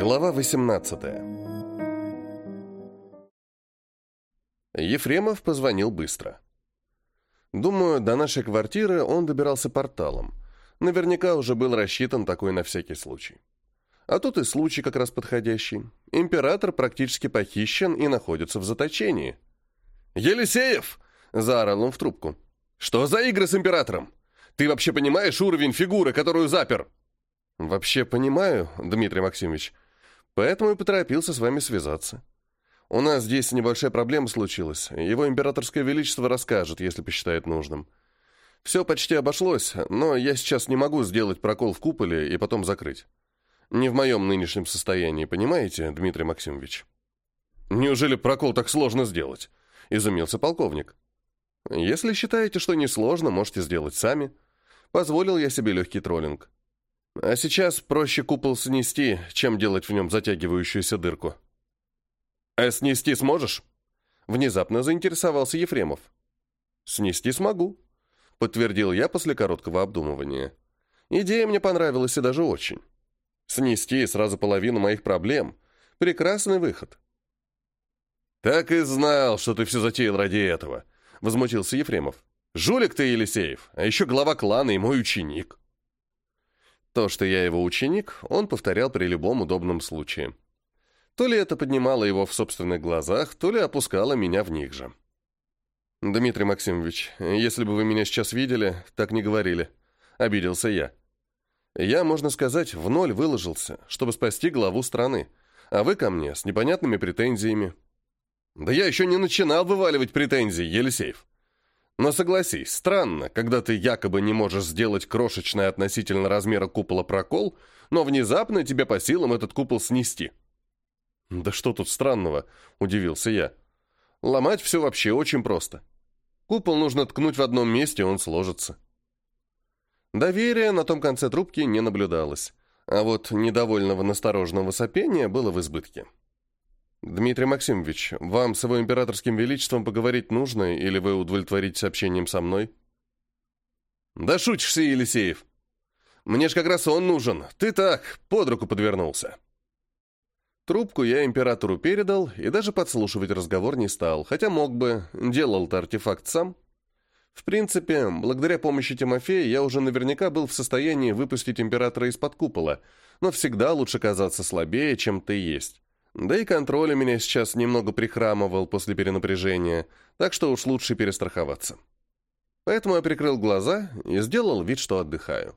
Глава 18 Ефремов позвонил быстро. Думаю, до нашей квартиры он добирался порталом. Наверняка уже был рассчитан такой на всякий случай. А тут и случай как раз подходящий. Император практически похищен и находится в заточении. «Елисеев!» – заорал он в трубку. «Что за игры с императором? Ты вообще понимаешь уровень фигуры, которую запер?» «Вообще понимаю, Дмитрий Максимович, Поэтому и поторопился с вами связаться. У нас здесь небольшая проблема случилась. Его императорское величество расскажет, если посчитает нужным. Все почти обошлось, но я сейчас не могу сделать прокол в куполе и потом закрыть. Не в моем нынешнем состоянии, понимаете, Дмитрий Максимович? Неужели прокол так сложно сделать? Изумился полковник. Если считаете, что несложно, можете сделать сами. Позволил я себе легкий троллинг. А сейчас проще купол снести, чем делать в нем затягивающуюся дырку. «А снести сможешь?» Внезапно заинтересовался Ефремов. «Снести смогу», — подтвердил я после короткого обдумывания. «Идея мне понравилась и даже очень. Снести сразу половину моих проблем — прекрасный выход». «Так и знал, что ты все затеял ради этого», — возмутился Ефремов. «Жулик ты, Елисеев, а еще глава клана и мой ученик». То, что я его ученик, он повторял при любом удобном случае. То ли это поднимало его в собственных глазах, то ли опускало меня в них же. «Дмитрий Максимович, если бы вы меня сейчас видели, так не говорили». Обиделся я. «Я, можно сказать, в ноль выложился, чтобы спасти главу страны, а вы ко мне с непонятными претензиями». «Да я еще не начинал вываливать претензии, Елисеев!» Но согласись, странно, когда ты якобы не можешь сделать крошечный относительно размера купола прокол, но внезапно тебе по силам этот купол снести. «Да что тут странного?» – удивился я. «Ломать все вообще очень просто. Купол нужно ткнуть в одном месте, он сложится». Доверия на том конце трубки не наблюдалось, а вот недовольного настороженного сопения было в избытке. «Дмитрий Максимович, вам с его императорским величеством поговорить нужно, или вы удовлетворитесь общением со мной?» «Да шутишься, Елисеев! Мне ж как раз он нужен, ты так, под руку подвернулся!» Трубку я императору передал и даже подслушивать разговор не стал, хотя мог бы, делал-то артефакт сам. В принципе, благодаря помощи Тимофея я уже наверняка был в состоянии выпустить императора из-под купола, но всегда лучше казаться слабее, чем ты есть. Да и контроль у меня сейчас немного прихрамывал после перенапряжения, так что уж лучше перестраховаться. Поэтому я прикрыл глаза и сделал вид, что отдыхаю.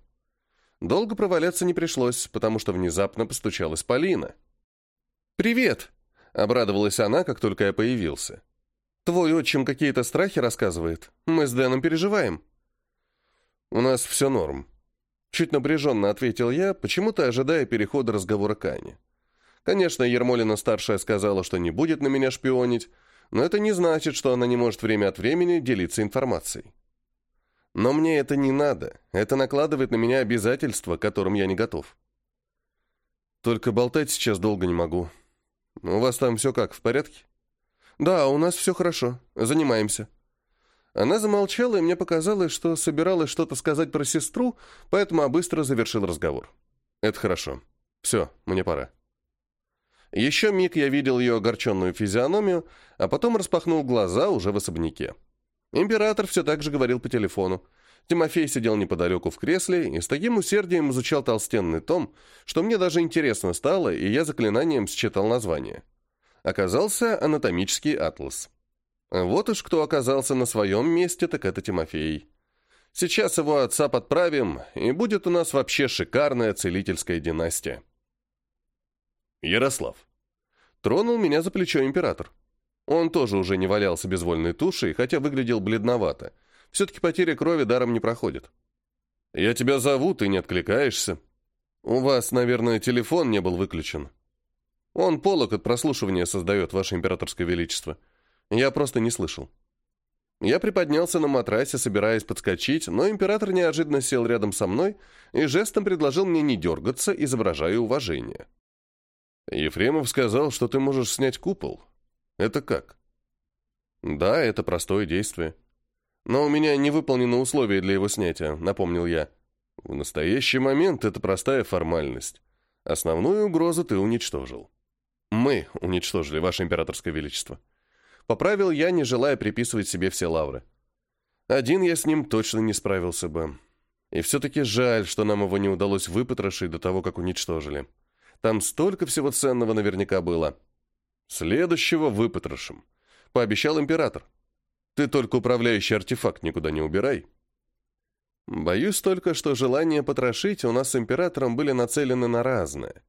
Долго проваляться не пришлось, потому что внезапно постучалась Полина. «Привет!» — обрадовалась она, как только я появился. «Твой отчим какие-то страхи рассказывает. Мы с Дэном переживаем». «У нас все норм», — чуть напряженно ответил я, почему-то ожидая перехода разговора к Ане. Конечно, Ермолина-старшая сказала, что не будет на меня шпионить, но это не значит, что она не может время от времени делиться информацией. Но мне это не надо, это накладывает на меня обязательства, к которым я не готов. Только болтать сейчас долго не могу. У вас там все как, в порядке? Да, у нас все хорошо, занимаемся. Она замолчала, и мне показалось, что собиралась что-то сказать про сестру, поэтому я быстро завершил разговор. Это хорошо. Все, мне пора. Еще миг я видел ее огорченную физиономию, а потом распахнул глаза уже в особняке. Император все так же говорил по телефону. Тимофей сидел неподалеку в кресле и с таким усердием изучал толстенный том, что мне даже интересно стало, и я заклинанием считал название. Оказался анатомический атлас. Вот уж кто оказался на своем месте, так это Тимофей. Сейчас его отца подправим, и будет у нас вообще шикарная целительская династия. Ярослав. Тронул меня за плечо император. Он тоже уже не валялся безвольной тушей, хотя выглядел бледновато. Все-таки потеря крови даром не проходит. «Я тебя зову, ты не откликаешься. У вас, наверное, телефон не был выключен. Он полок от прослушивания создает, ваше императорское величество. Я просто не слышал». Я приподнялся на матрасе, собираясь подскочить, но император неожиданно сел рядом со мной и жестом предложил мне не дергаться, изображая уважение. Ефремов сказал, что ты можешь снять купол. Это как? Да, это простое действие. Но у меня не выполнено условие для его снятия, напомнил я. В настоящий момент это простая формальность. Основную угрозу ты уничтожил. Мы уничтожили, Ваше Императорское Величество. Поправил я, не желая приписывать себе все лавры. Один я с ним точно не справился бы. И все-таки жаль, что нам его не удалось выпотрошить до того, как уничтожили. Там столько всего ценного наверняка было. Следующего выпотрошим, пообещал император. Ты только управляющий артефакт никуда не убирай. Боюсь только, что желания потрошить у нас с императором были нацелены на разное.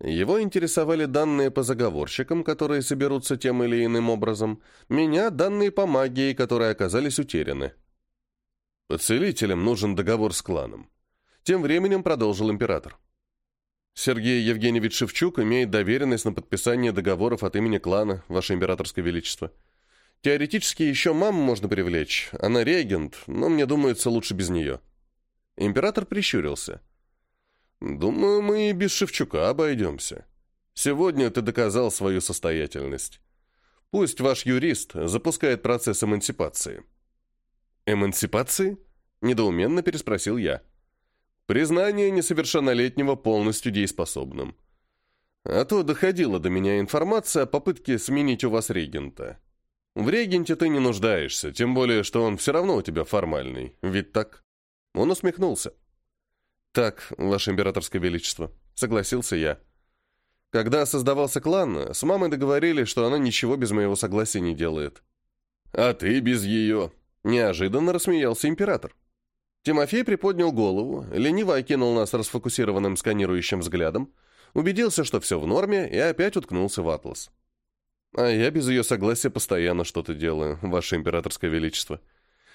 Его интересовали данные по заговорщикам, которые соберутся тем или иным образом, меня — данные по магии, которые оказались утеряны. Поцелителям нужен договор с кланом. Тем временем продолжил император. Сергей Евгеньевич Шевчук имеет доверенность на подписание договоров от имени клана, Ваше Императорское Величество. Теоретически еще маму можно привлечь, она регент, но мне думается лучше без нее. Император прищурился. Думаю, мы и без Шевчука обойдемся. Сегодня ты доказал свою состоятельность. Пусть ваш юрист запускает процесс эмансипации. Эмансипации? Недоуменно переспросил я. Признание несовершеннолетнего полностью дееспособным. А то доходила до меня информация о попытке сменить у вас регента. В регенте ты не нуждаешься, тем более, что он все равно у тебя формальный, ведь так?» Он усмехнулся. «Так, Ваше Императорское Величество», — согласился я. Когда создавался клан, с мамой договорились, что она ничего без моего согласия не делает. «А ты без ее?» — неожиданно рассмеялся император. Тимофей приподнял голову, лениво окинул нас расфокусированным сканирующим взглядом, убедился, что все в норме, и опять уткнулся в атлас. «А я без ее согласия постоянно что-то делаю, Ваше Императорское Величество».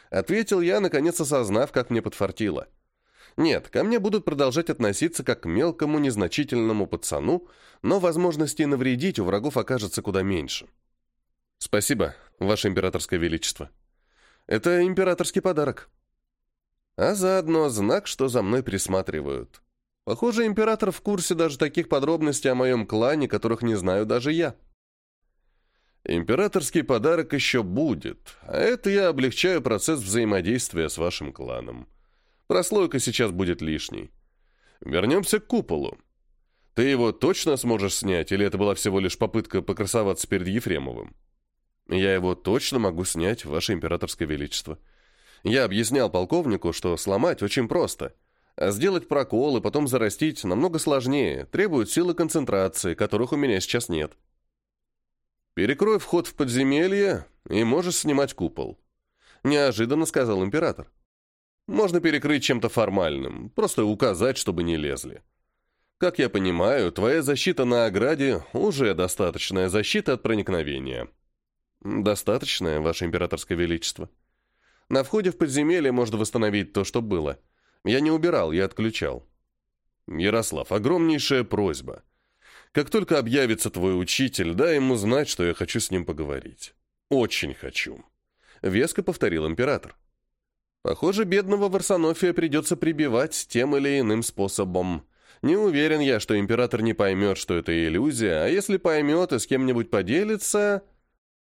Ответил я, наконец осознав, как мне подфартило. Нет, ко мне будут продолжать относиться как к мелкому, незначительному пацану, но возможностей навредить у врагов окажется куда меньше. «Спасибо, Ваше Императорское Величество. Это императорский подарок» а заодно знак, что за мной присматривают. Похоже, император в курсе даже таких подробностей о моем клане, которых не знаю даже я. Императорский подарок еще будет, а это я облегчаю процесс взаимодействия с вашим кланом. Прослойка сейчас будет лишней. Вернемся к куполу. Ты его точно сможешь снять, или это была всего лишь попытка покрасоваться перед Ефремовым? Я его точно могу снять, ваше императорское величество. Я объяснял полковнику, что сломать очень просто. А сделать прокол и потом зарастить намного сложнее, требует силы концентрации, которых у меня сейчас нет. «Перекрой вход в подземелье, и можешь снимать купол», — неожиданно сказал император. «Можно перекрыть чем-то формальным, просто указать, чтобы не лезли. Как я понимаю, твоя защита на ограде уже достаточная защита от проникновения». «Достаточная, Ваше Императорское Величество», на входе в подземелье можно восстановить то, что было. Я не убирал, я отключал. Ярослав, огромнейшая просьба. Как только объявится твой учитель, дай ему знать, что я хочу с ним поговорить. Очень хочу. Веско повторил император. Похоже, бедного Варсонофия придется прибивать тем или иным способом. Не уверен я, что император не поймет, что это иллюзия, а если поймет и с кем-нибудь поделится,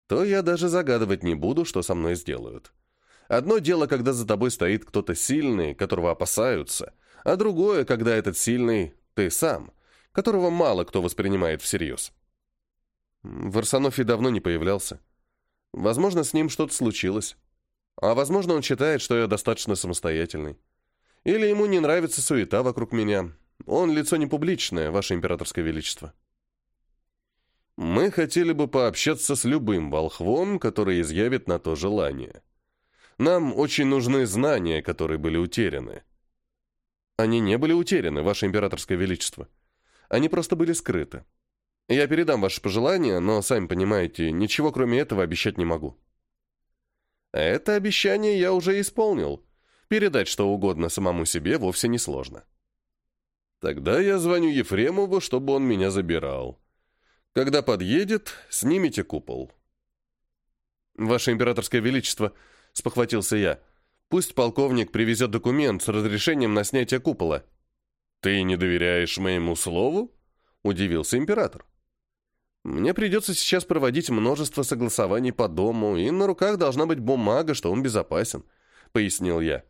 то я даже загадывать не буду, что со мной сделают. Одно дело, когда за тобой стоит кто-то сильный, которого опасаются, а другое, когда этот сильный — ты сам, которого мало кто воспринимает всерьез. В давно не появлялся. Возможно, с ним что-то случилось. А возможно, он считает, что я достаточно самостоятельный. Или ему не нравится суета вокруг меня. Он лицо не публичное, ваше императорское величество. Мы хотели бы пообщаться с любым волхвом, который изъявит на то желание. Нам очень нужны знания, которые были утеряны. Они не были утеряны, Ваше Императорское Величество. Они просто были скрыты. Я передам ваши пожелания, но, сами понимаете, ничего кроме этого обещать не могу. Это обещание я уже исполнил. Передать что угодно самому себе вовсе не сложно. Тогда я звоню Ефремову, чтобы он меня забирал. Когда подъедет, снимите купол. Ваше Императорское Величество, — спохватился я. «Пусть полковник привезет документ с разрешением на снятие купола». «Ты не доверяешь моему слову?» — удивился император. «Мне придется сейчас проводить множество согласований по дому, и на руках должна быть бумага, что он безопасен», — пояснил я.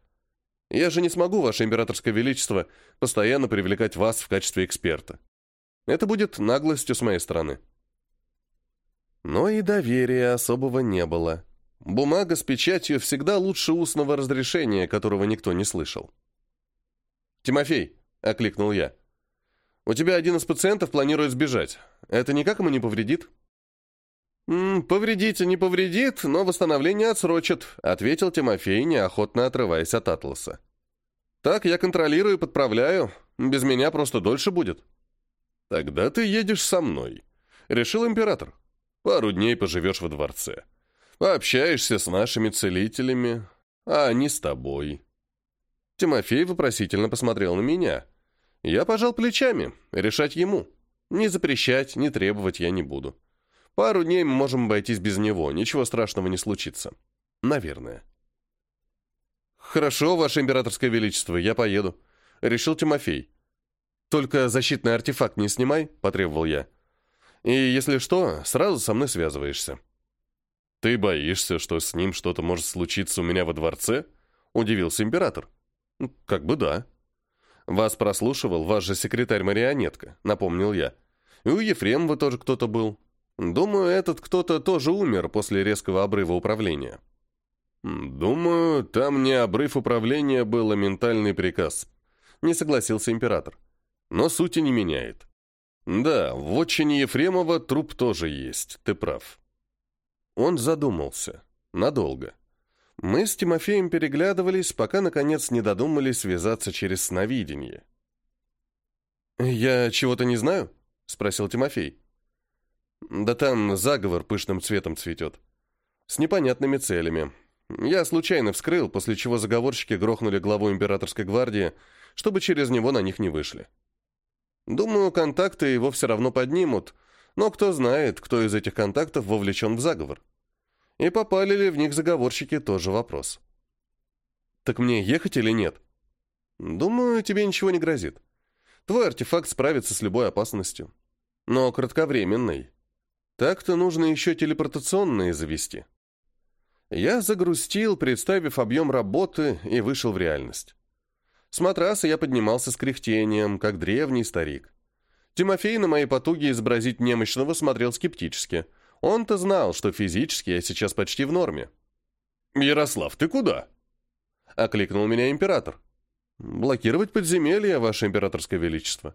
«Я же не смогу, Ваше Императорское Величество, постоянно привлекать вас в качестве эксперта. Это будет наглостью с моей стороны». Но и доверия особого не было. Бумага с печатью всегда лучше устного разрешения, которого никто не слышал. «Тимофей», — окликнул я, — «у тебя один из пациентов планирует сбежать. Это никак ему не повредит?» «М -м, «Повредить не повредит, но восстановление отсрочит», — ответил Тимофей, неохотно отрываясь от атласа. «Так я контролирую и подправляю. Без меня просто дольше будет». «Тогда ты едешь со мной», — решил император. «Пару дней поживешь во дворце». Пообщаешься с нашими целителями, а не с тобой». Тимофей вопросительно посмотрел на меня. Я пожал плечами, решать ему. Не запрещать, не требовать я не буду. Пару дней мы можем обойтись без него, ничего страшного не случится. Наверное. «Хорошо, Ваше Императорское Величество, я поеду», — решил Тимофей. «Только защитный артефакт не снимай», — потребовал я. «И если что, сразу со мной связываешься». «Ты боишься, что с ним что-то может случиться у меня во дворце?» — удивился император. «Ну, «Как бы да». «Вас прослушивал ваш же секретарь-марионетка», — напомнил я. «И у Ефремова тоже кто-то был. Думаю, этот кто-то тоже умер после резкого обрыва управления». «Думаю, там не обрыв управления был, а ментальный приказ», — не согласился император. «Но сути не меняет. Да, в отчине Ефремова труп тоже есть, ты прав». Он задумался. Надолго. Мы с Тимофеем переглядывались, пока, наконец, не додумались связаться через сновидение. «Я чего-то не знаю?» — спросил Тимофей. «Да там заговор пышным цветом цветет. С непонятными целями. Я случайно вскрыл, после чего заговорщики грохнули главу императорской гвардии, чтобы через него на них не вышли. Думаю, контакты его все равно поднимут, но кто знает, кто из этих контактов вовлечен в заговор. И попали ли в них заговорщики, тоже вопрос. Так мне ехать или нет? Думаю, тебе ничего не грозит. Твой артефакт справится с любой опасностью. Но кратковременной. Так-то нужно еще телепортационные завести. Я загрустил, представив объем работы, и вышел в реальность. С матраса я поднимался с кряхтением, как древний старик. Тимофей на мои потуги изобразить немощного смотрел скептически – он-то знал, что физически я сейчас почти в норме. «Ярослав, ты куда?» — окликнул меня император. «Блокировать подземелья, ваше императорское величество.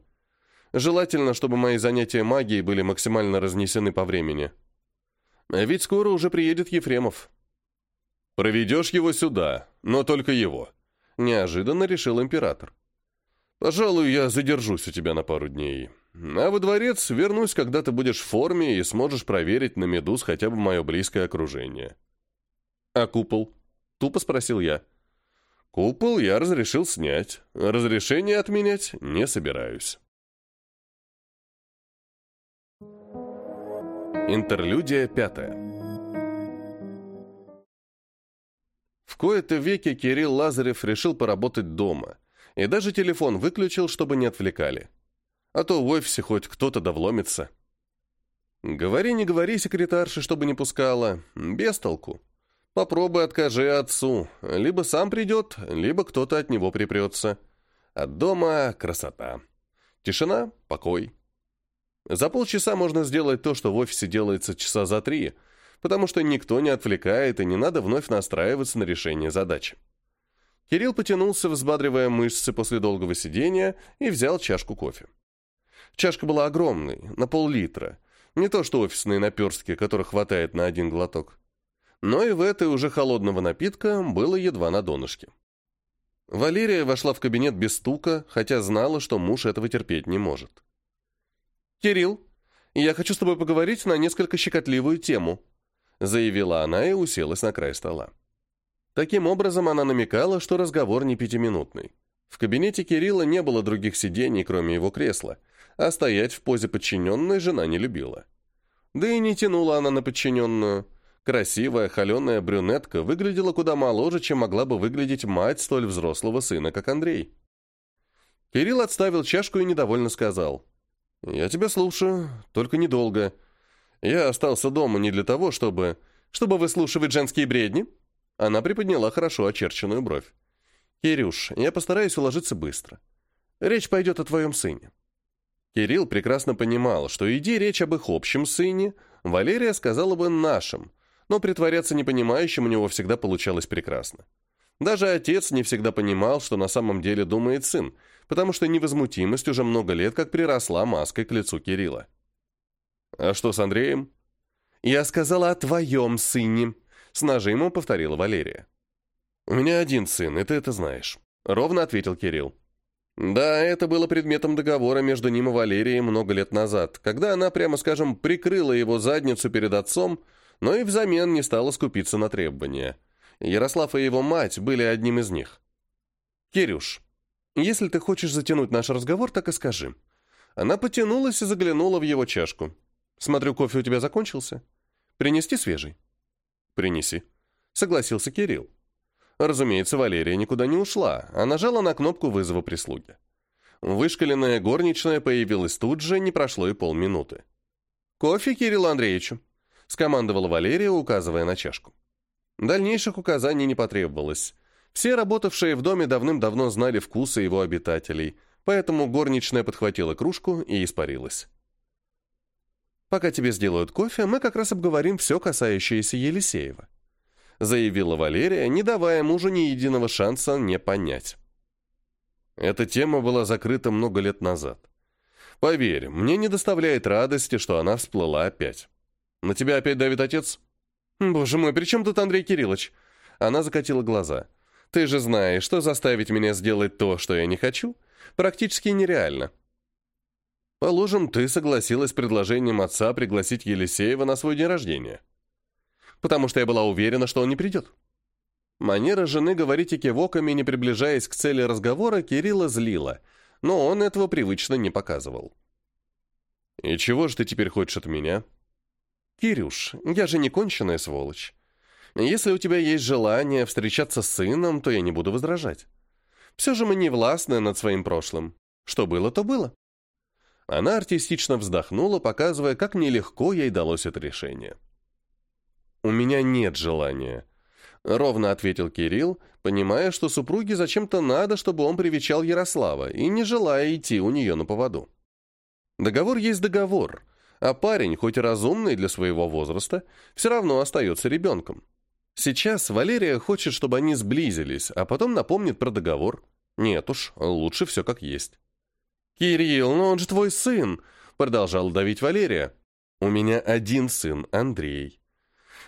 Желательно, чтобы мои занятия магией были максимально разнесены по времени. Ведь скоро уже приедет Ефремов». «Проведешь его сюда, но только его», — неожиданно решил император. «Пожалуй, я задержусь у тебя на пару дней». А во дворец вернусь, когда ты будешь в форме и сможешь проверить на медуз хотя бы мое близкое окружение. А купол? Тупо спросил я. Купол я разрешил снять. Разрешение отменять не собираюсь. Интерлюдия пятая. В кои-то веке Кирилл Лазарев решил поработать дома. И даже телефон выключил, чтобы не отвлекали а то в офисе хоть кто-то довломится. Говори, не говори секретарше, чтобы не пускала. Без толку. Попробуй откажи отцу. Либо сам придет, либо кто-то от него припрется. От дома красота. Тишина, покой. За полчаса можно сделать то, что в офисе делается часа за три, потому что никто не отвлекает и не надо вновь настраиваться на решение задачи. Кирилл потянулся, взбадривая мышцы после долгого сидения, и взял чашку кофе. Чашка была огромной, на пол-литра. Не то что офисные наперстки, которых хватает на один глоток. Но и в этой уже холодного напитка было едва на донышке. Валерия вошла в кабинет без стука, хотя знала, что муж этого терпеть не может. «Кирилл, я хочу с тобой поговорить на несколько щекотливую тему», заявила она и уселась на край стола. Таким образом, она намекала, что разговор не пятиминутный. В кабинете Кирилла не было других сидений, кроме его кресла – а стоять в позе подчиненной жена не любила. Да и не тянула она на подчиненную. Красивая, холеная брюнетка выглядела куда моложе, чем могла бы выглядеть мать столь взрослого сына, как Андрей. Кирилл отставил чашку и недовольно сказал. «Я тебя слушаю, только недолго. Я остался дома не для того, чтобы...» «Чтобы выслушивать женские бредни?» Она приподняла хорошо очерченную бровь. «Кирюш, я постараюсь уложиться быстро. Речь пойдет о твоем сыне. Кирилл прекрасно понимал, что иди речь об их общем сыне, Валерия сказала бы «нашим», но притворяться непонимающим у него всегда получалось прекрасно. Даже отец не всегда понимал, что на самом деле думает сын, потому что невозмутимость уже много лет как приросла маской к лицу Кирилла. «А что с Андреем?» «Я сказала о твоем сыне», — с нажимом повторила Валерия. «У меня один сын, и ты это знаешь», — ровно ответил Кирилл. Да, это было предметом договора между ним и Валерией много лет назад, когда она, прямо скажем, прикрыла его задницу перед отцом, но и взамен не стала скупиться на требования. Ярослав и его мать были одним из них. «Кирюш, если ты хочешь затянуть наш разговор, так и скажи». Она потянулась и заглянула в его чашку. «Смотрю, кофе у тебя закончился. Принести свежий?» «Принеси», — согласился Кирилл. Разумеется, Валерия никуда не ушла, а нажала на кнопку вызова прислуги. Вышкаленная горничная появилась тут же, не прошло и полминуты. «Кофе Кириллу Андреевичу», — скомандовала Валерия, указывая на чашку. Дальнейших указаний не потребовалось. Все работавшие в доме давным-давно знали вкусы его обитателей, поэтому горничная подхватила кружку и испарилась. «Пока тебе сделают кофе, мы как раз обговорим все, касающееся Елисеева», заявила Валерия, не давая мужу ни единого шанса не понять. Эта тема была закрыта много лет назад. Поверь, мне не доставляет радости, что она всплыла опять. На тебя опять давит отец? Боже мой, при чем тут Андрей Кириллович? Она закатила глаза. Ты же знаешь, что заставить меня сделать то, что я не хочу, практически нереально. Положим, ты согласилась с предложением отца пригласить Елисеева на свой день рождения потому что я была уверена, что он не придет. Манера жены говорить экивоками, не приближаясь к цели разговора, Кирилла злила, но он этого привычно не показывал. «И чего же ты теперь хочешь от меня?» «Кирюш, я же не конченая сволочь. Если у тебя есть желание встречаться с сыном, то я не буду возражать. Все же мы не властны над своим прошлым. Что было, то было». Она артистично вздохнула, показывая, как нелегко ей далось это решение. «У меня нет желания», — ровно ответил Кирилл, понимая, что супруге зачем-то надо, чтобы он привечал Ярослава, и не желая идти у нее на поводу. Договор есть договор, а парень, хоть и разумный для своего возраста, все равно остается ребенком. Сейчас Валерия хочет, чтобы они сблизились, а потом напомнит про договор. Нет уж, лучше все как есть. «Кирилл, но он же твой сын!» — продолжал давить Валерия. «У меня один сын, Андрей»,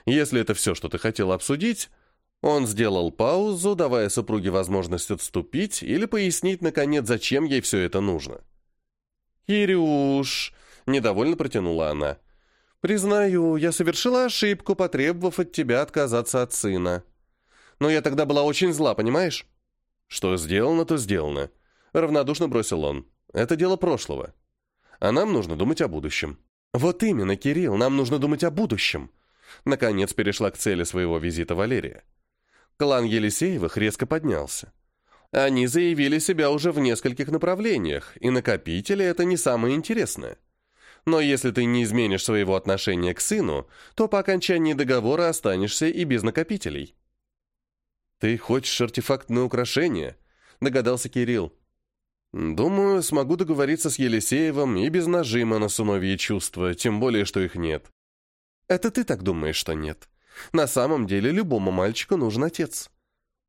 если это все, что ты хотел обсудить...» Он сделал паузу, давая супруге возможность отступить или пояснить, наконец, зачем ей все это нужно. «Кирюш!» — недовольно протянула она. «Признаю, я совершила ошибку, потребовав от тебя отказаться от сына. Но я тогда была очень зла, понимаешь?» «Что сделано, то сделано», — равнодушно бросил он. «Это дело прошлого. А нам нужно думать о будущем». «Вот именно, Кирилл, нам нужно думать о будущем», наконец перешла к цели своего визита Валерия. Клан Елисеевых резко поднялся. Они заявили себя уже в нескольких направлениях, и накопители — это не самое интересное. Но если ты не изменишь своего отношения к сыну, то по окончании договора останешься и без накопителей. «Ты хочешь артефактное украшение?» — догадался Кирилл. «Думаю, смогу договориться с Елисеевым и без нажима на сыновье чувства, тем более, что их нет. Это ты так думаешь, что нет. На самом деле любому мальчику нужен отец.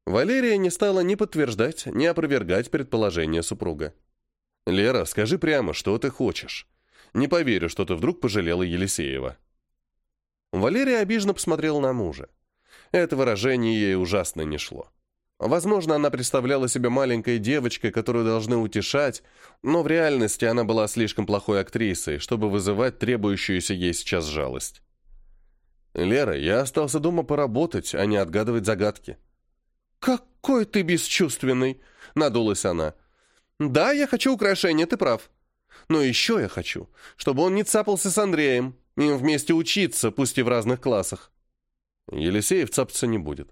Валерия не стала ни подтверждать, ни опровергать предположение супруга. «Лера, скажи прямо, что ты хочешь. Не поверю, что ты вдруг пожалела Елисеева». Валерия обиженно посмотрела на мужа. Это выражение ей ужасно не шло. Возможно, она представляла себя маленькой девочкой, которую должны утешать, но в реальности она была слишком плохой актрисой, чтобы вызывать требующуюся ей сейчас жалость. «Лера, я остался дома поработать, а не отгадывать загадки». «Какой ты бесчувственный!» — надулась она. «Да, я хочу украшения, ты прав. Но еще я хочу, чтобы он не цапался с Андреем, им вместе учиться, пусть и в разных классах». Елисеев цапаться не будет.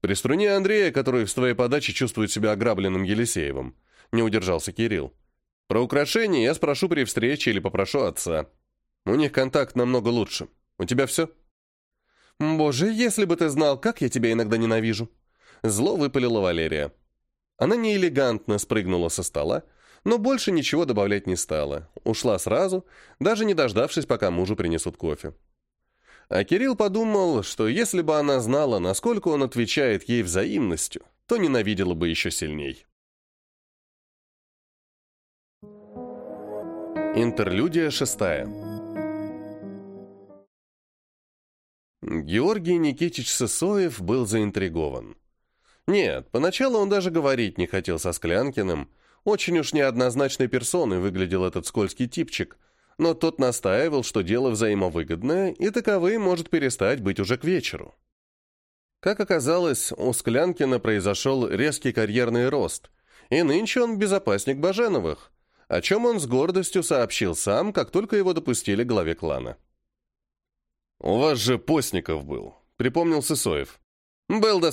Приструни Андрея, который в твоей подаче чувствует себя ограбленным Елисеевым. Не удержался Кирилл. Про украшения я спрошу при встрече или попрошу отца. У них контакт намного лучше. У тебя все?» «Боже, если бы ты знал, как я тебя иногда ненавижу!» Зло выпалила Валерия. Она неэлегантно спрыгнула со стола, но больше ничего добавлять не стала. Ушла сразу, даже не дождавшись, пока мужу принесут кофе. А Кирилл подумал, что если бы она знала, насколько он отвечает ей взаимностью, то ненавидела бы еще сильней. Интерлюдия шестая. Георгий Никитич Сысоев был заинтригован. Нет, поначалу он даже говорить не хотел со Склянкиным. Очень уж неоднозначной персоной выглядел этот скользкий типчик. Но тот настаивал, что дело взаимовыгодное, и таковым может перестать быть уже к вечеру. Как оказалось, у Склянкина произошел резкий карьерный рост, и нынче он безопасник Баженовых, о чем он с гордостью сообщил сам, как только его допустили главе клана. «У вас же Постников был», — припомнил Сысоев. «Был да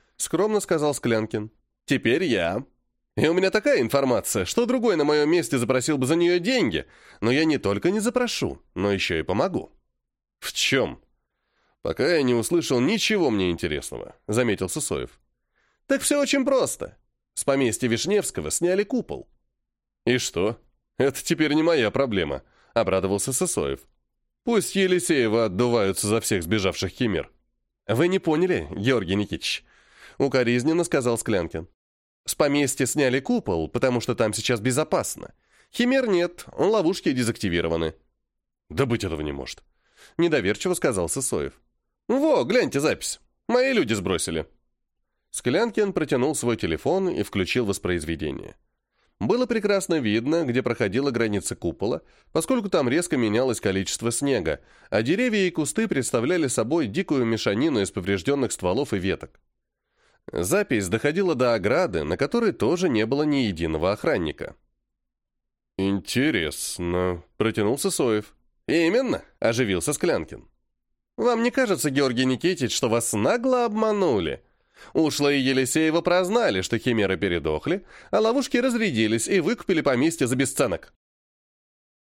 — скромно сказал Склянкин. «Теперь я». «И у меня такая информация, что другой на моем месте запросил бы за нее деньги, но я не только не запрошу, но еще и помогу». «В чем?» «Пока я не услышал ничего мне интересного», — заметил Сысоев. «Так все очень просто. С поместья Вишневского сняли купол». «И что? Это теперь не моя проблема», — обрадовался Сысоев. Пусть Елисеева отдуваются за всех сбежавших химер. Вы не поняли, Георгий Никитич. Укоризненно сказал Склянкин. С поместья сняли купол, потому что там сейчас безопасно. Химер нет, он ловушки дезактивированы. Да быть этого не может. Недоверчиво сказал Сысоев. Во, гляньте запись. Мои люди сбросили. Склянкин протянул свой телефон и включил воспроизведение. Было прекрасно видно, где проходила граница купола, поскольку там резко менялось количество снега, а деревья и кусты представляли собой дикую мешанину из поврежденных стволов и веток. Запись доходила до ограды, на которой тоже не было ни единого охранника. «Интересно», — протянулся Соев. «Именно», — оживился Склянкин. «Вам не кажется, Георгий Никитич, что вас нагло обманули?» Ушлые Елисеева прознали, что химеры передохли, а ловушки разрядились и выкупили поместье за бесценок.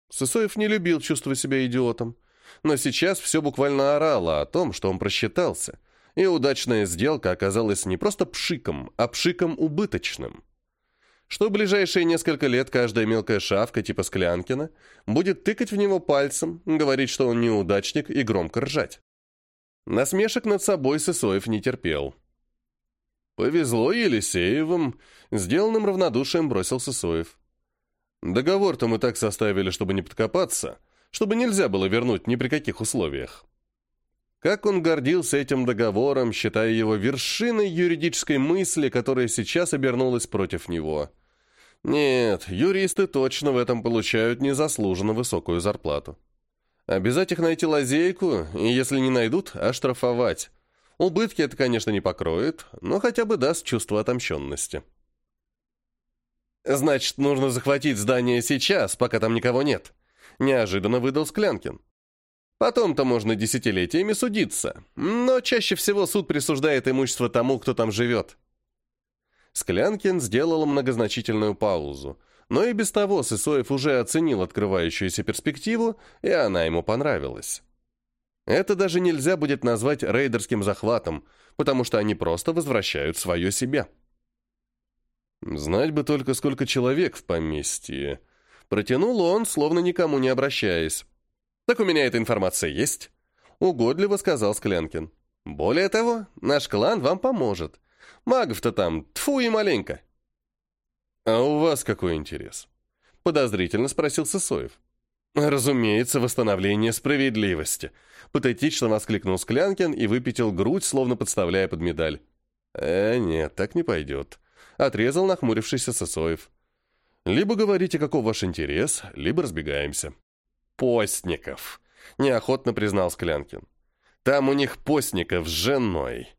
Сысоев не любил чувствовать себя идиотом, но сейчас все буквально орало о том, что он просчитался, и удачная сделка оказалась не просто пшиком, а пшиком убыточным. Что в ближайшие несколько лет каждая мелкая шавка типа Склянкина будет тыкать в него пальцем, говорить, что он неудачник и громко ржать. Насмешек над собой Сысоев не терпел. «Повезло Елисеевым», — сделанным равнодушием бросился Соев. «Договор-то мы так составили, чтобы не подкопаться, чтобы нельзя было вернуть ни при каких условиях». Как он гордился этим договором, считая его вершиной юридической мысли, которая сейчас обернулась против него. Нет, юристы точно в этом получают незаслуженно высокую зарплату. Обязать их найти лазейку, и если не найдут, оштрафовать. Убытки это, конечно, не покроет, но хотя бы даст чувство отомщенности. «Значит, нужно захватить здание сейчас, пока там никого нет», — неожиданно выдал Склянкин. «Потом-то можно десятилетиями судиться, но чаще всего суд присуждает имущество тому, кто там живет». Склянкин сделал многозначительную паузу, но и без того Сысоев уже оценил открывающуюся перспективу, и она ему понравилась. Это даже нельзя будет назвать рейдерским захватом, потому что они просто возвращают свое себе. Знать бы только, сколько человек в поместье. Протянул он, словно никому не обращаясь. «Так у меня эта информация есть», — угодливо сказал Склянкин. «Более того, наш клан вам поможет. Магов-то там, тфу и маленько». «А у вас какой интерес?» — подозрительно спросил Сысоев. «Разумеется, восстановление справедливости», — патетично воскликнул Склянкин и выпятил грудь, словно подставляя под медаль. «Э, нет, так не пойдет», — отрезал нахмурившийся Сосоев. «Либо говорите, каков ваш интерес, либо разбегаемся». «Постников», — неохотно признал Склянкин. «Там у них постников с женой.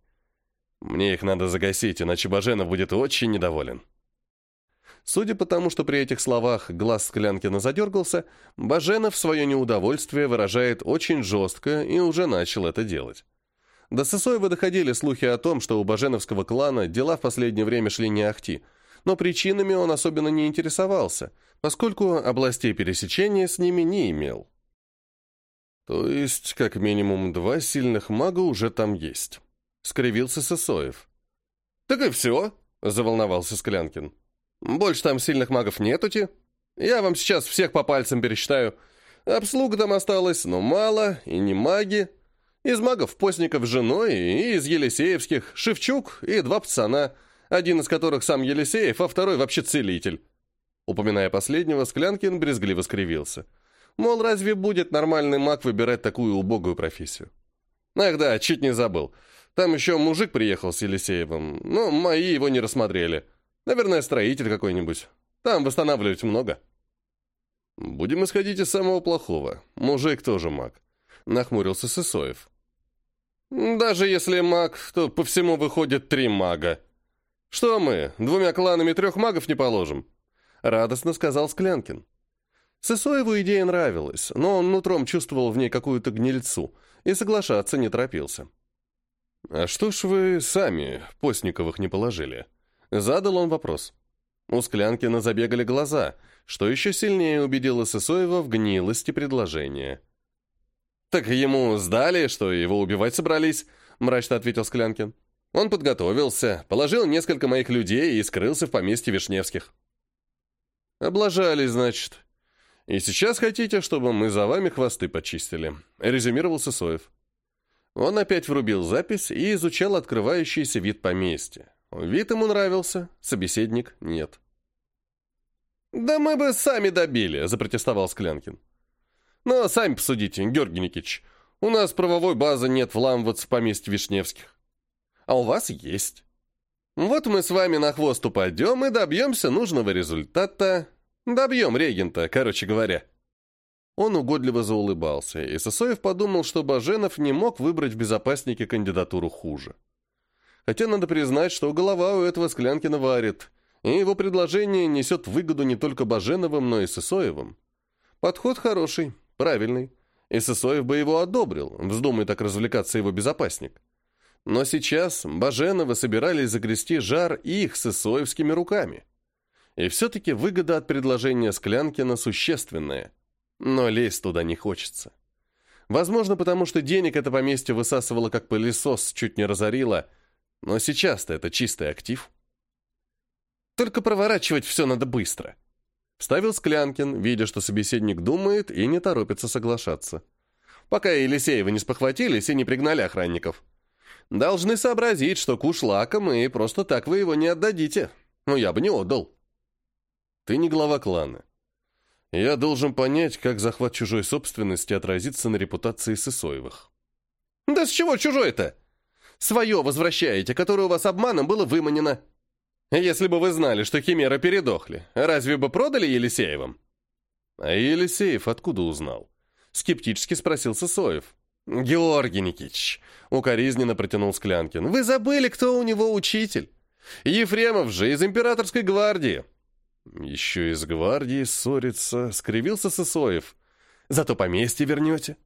Мне их надо загасить, иначе Баженов будет очень недоволен». Судя по тому, что при этих словах глаз Склянкина задергался, Баженов свое неудовольствие выражает очень жестко и уже начал это делать. До Сысоева доходили слухи о том, что у Баженовского клана дела в последнее время шли не ахти, но причинами он особенно не интересовался, поскольку областей пересечения с ними не имел. «То есть, как минимум, два сильных мага уже там есть», — скривился Сысоев. «Так и все», — заволновался Склянкин. Больше там сильных магов нетути. Я вам сейчас всех по пальцам пересчитаю. Обслуга там осталась, но мало, и не маги. Из магов-постников с женой, и из Елисеевских Шевчук и два пацана, один из которых сам Елисеев, а второй вообще целитель. Упоминая последнего, Склянкин брезгливо скривился. Мол, разве будет нормальный маг выбирать такую убогую профессию? Ах да, чуть не забыл. Там еще мужик приехал с Елисеевым, но мои его не рассмотрели. Наверное, строитель какой-нибудь. Там восстанавливать много. Будем исходить из самого плохого. Мужик тоже маг. Нахмурился Сысоев. Даже если маг, то по всему выходит три мага. Что мы, двумя кланами трех магов не положим? Радостно сказал Склянкин. Сысоеву идея нравилась, но он нутром чувствовал в ней какую-то гнильцу и соглашаться не торопился. «А что ж вы сами Постниковых не положили?» Задал он вопрос. У Склянкина забегали глаза, что еще сильнее убедило Сысоева в гнилости предложения. «Так ему сдали, что его убивать собрались», — мрачно ответил Склянкин. «Он подготовился, положил несколько моих людей и скрылся в поместье Вишневских». «Облажались, значит. И сейчас хотите, чтобы мы за вами хвосты почистили», — резюмировал Сысоев. Он опять врубил запись и изучал открывающийся вид поместья. Вид ему нравился, собеседник — нет. «Да мы бы сами добили», — запротестовал Склянкин. «Но сами посудите, Георгий Никитич, у нас правовой базы нет вламываться в поместье Вишневских. А у вас есть. Вот мы с вами на хвост упадем и добьемся нужного результата. Добьем регента, короче говоря». Он угодливо заулыбался, и Сысоев подумал, что Баженов не мог выбрать в безопаснике кандидатуру хуже. Хотя надо признать, что голова у этого Склянкина варит, и его предложение несет выгоду не только Баженовым, но и Сысоевым. Подход хороший, правильный. И Сысоев бы его одобрил, вздумай так развлекаться его безопасник. Но сейчас Баженовы собирались загрести жар их с Исоевскими руками. И все-таки выгода от предложения Склянкина существенная. Но лезть туда не хочется. Возможно, потому что денег это поместье высасывало как пылесос, чуть не разорило – но сейчас-то это чистый актив. Только проворачивать все надо быстро. Вставил Склянкин, видя, что собеседник думает и не торопится соглашаться. Пока Елисеевы не спохватились и не пригнали охранников. Должны сообразить, что куш лаком, и просто так вы его не отдадите. Ну, я бы не отдал. Ты не глава клана. Я должен понять, как захват чужой собственности отразится на репутации Сысоевых. «Да с чего чужой-то?» Свое возвращаете, которое у вас обманом было выманено. Если бы вы знали, что химеры передохли, разве бы продали Елисеевым?» «А Елисеев откуда узнал?» Скептически спросил Сысоев. «Георгий Никитич», — укоризненно протянул Склянкин, — «вы забыли, кто у него учитель? Ефремов же из императорской гвардии». «Еще из гвардии ссорится», — скривился Сысоев. «Зато поместье вернете»,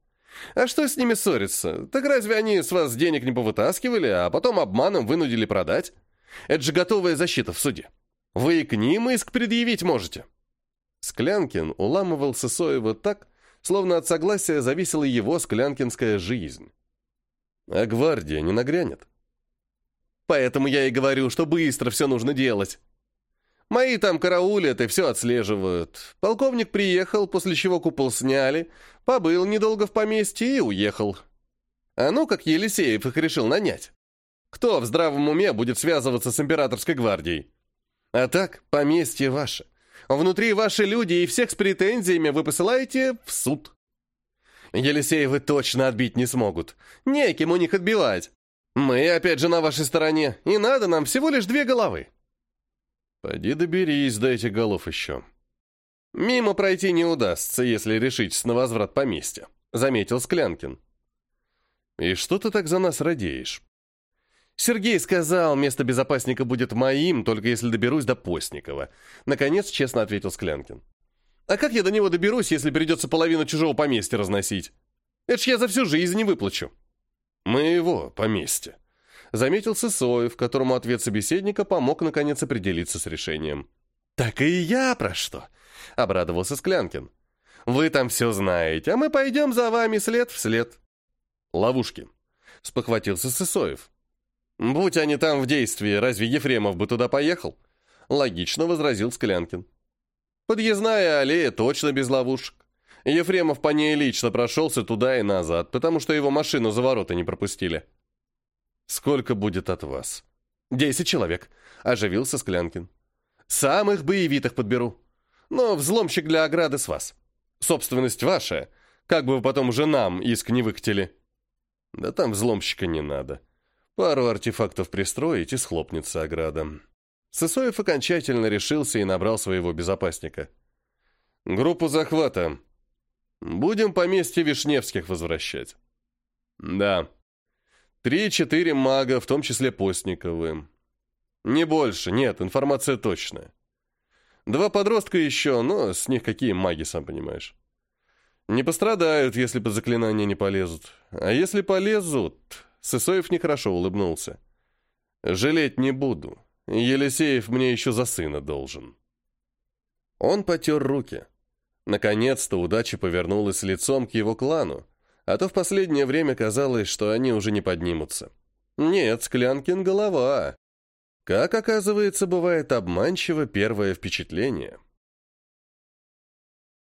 а что с ними ссориться? Так разве они с вас денег не повытаскивали, а потом обманом вынудили продать? Это же готовая защита в суде. Вы и к ним иск предъявить можете». Склянкин уламывал Сысоева так, словно от согласия зависела его склянкинская жизнь. А гвардия не нагрянет. «Поэтому я и говорю, что быстро все нужно делать», Мои там караулят и все отслеживают. Полковник приехал, после чего купол сняли, побыл недолго в поместье и уехал. А ну, как Елисеев их решил нанять. Кто в здравом уме будет связываться с императорской гвардией? А так, поместье ваше. Внутри ваши люди и всех с претензиями вы посылаете в суд. Елисеевы точно отбить не смогут. Неким у них отбивать. Мы, опять же, на вашей стороне, и надо нам всего лишь две головы. Поди доберись до этих голов еще. Мимо пройти не удастся, если решить на возврат поместья, заметил Склянкин. И что ты так за нас радеешь? Сергей сказал, место безопасника будет моим, только если доберусь до Постникова. Наконец, честно ответил Склянкин. А как я до него доберусь, если придется половину чужого поместья разносить? Это ж я за всю жизнь не выплачу. Моего поместья, заметился Соев, которому ответ собеседника помог наконец определиться с решением. «Так и я про что!» — обрадовался Склянкин. «Вы там все знаете, а мы пойдем за вами след в след». «Ловушки», — спохватился Сысоев. «Будь они там в действии, разве Ефремов бы туда поехал?» — логично возразил Склянкин. «Подъездная аллея точно без ловушек. Ефремов по ней лично прошелся туда и назад, потому что его машину за ворота не пропустили». «Сколько будет от вас?» «Десять человек», — оживился Склянкин. «Самых боевитых подберу. Но взломщик для ограды с вас. Собственность ваша. Как бы вы потом же нам иск не выкатили». «Да там взломщика не надо. Пару артефактов пристроить и схлопнется ограда». Сысоев окончательно решился и набрал своего безопасника. «Группу захвата. Будем поместье Вишневских возвращать». «Да», Три-четыре мага, в том числе Постниковым. Не больше, нет, информация точная. Два подростка еще, но с них какие маги, сам понимаешь. Не пострадают, если под заклинание не полезут. А если полезут... Сысоев нехорошо улыбнулся. Жалеть не буду. Елисеев мне еще за сына должен. Он потер руки. Наконец-то удача повернулась лицом к его клану, а то в последнее время казалось, что они уже не поднимутся. Нет, Склянкин голова. Как, оказывается, бывает обманчиво первое впечатление.